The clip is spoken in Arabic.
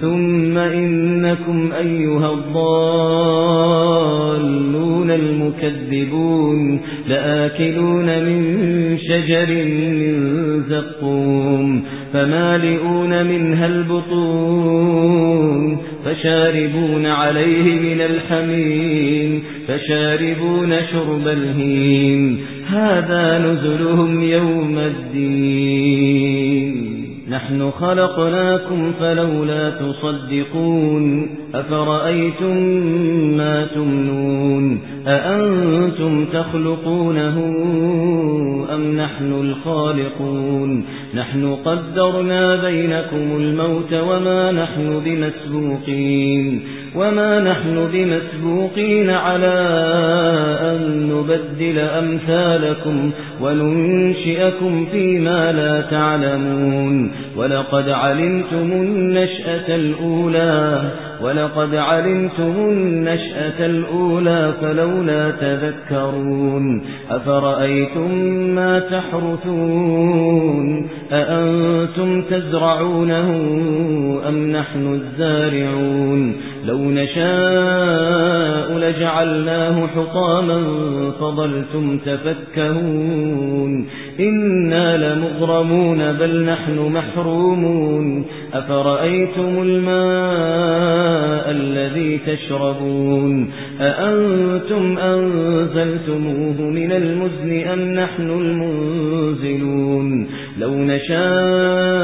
ثُمَّ إِنَّكُمْ أَيُّهَا الضَّالُّونَ الْمُكَذِّبُونَ لَآكِلُونَ مِنْ شَجَرٍ مِّن زَقُّومٍ فَمَالِئُونَ مِنْهَا الْبُطُونَ فَشَارِبُونَ عَلَيْهِ مِنَ الْحَمِيمِ فَشَارِبُونَ شُرْبَ الْهِيمِ هَذَا نُزُلُهُمْ يَوْمَ الدِّينِ نَحْنُ خَلَقْنَاكُمْ فَلَوْلَا تُصَدِّقُونَ أَفَرَأَيْتُم مَّا تُمْنُونَ أَأَنتُمْ تَخْلُقُونَهُ أَمْ نَحْنُ الْخَالِقُونَ نَحْنُ قَدَّرْنَا بَيْنَكُمُ الْمَوْتَ وَمَا نَحْنُ بِمَسْبُوقِينَ وَمَا نَحْنُ بِمَسْبُوقِينَ عَلَى أَن نُّبَدِّلَ أَمْثَالَكُمْ وَنُنشِئَكُمْ فِيمَا لَا تَعْلَمُونَ وَلَقَدْ عَلِمْتُمُ النَّشْأَةَ الْأُولَى وَلَقَدْ عَلِمْتُمُ النَّشْأَةَ الْأُولَى فَلَوْلَا تَذَكَّرُونَ أَفَرَأَيْتُم مَّا تَحْرُثُونَ أَأَنتُمْ تَزْرَعُونَهُ أَمْ نَحْنُ الزَّارِعُونَ لَوْ نَشَاءُ لَجَعَلْنَاهُ حُطَامًا فَظَلْتُمْ تَفَكَّهُونَ إِنَّا لَمُغْرَمُونَ بَلْ نَحْنُ مَحْرُومُونَ أَفَرَأَيْتُمُ الْمَاءَ الَّذِي تَشْرَبُونَ أَأَنتُمْ أَنزَلْتُمُوهُ مِنَ الْمُزْنِ أَمْ نَحْنُ الْمُنزِلُونَ لَوْ نَشَاءُ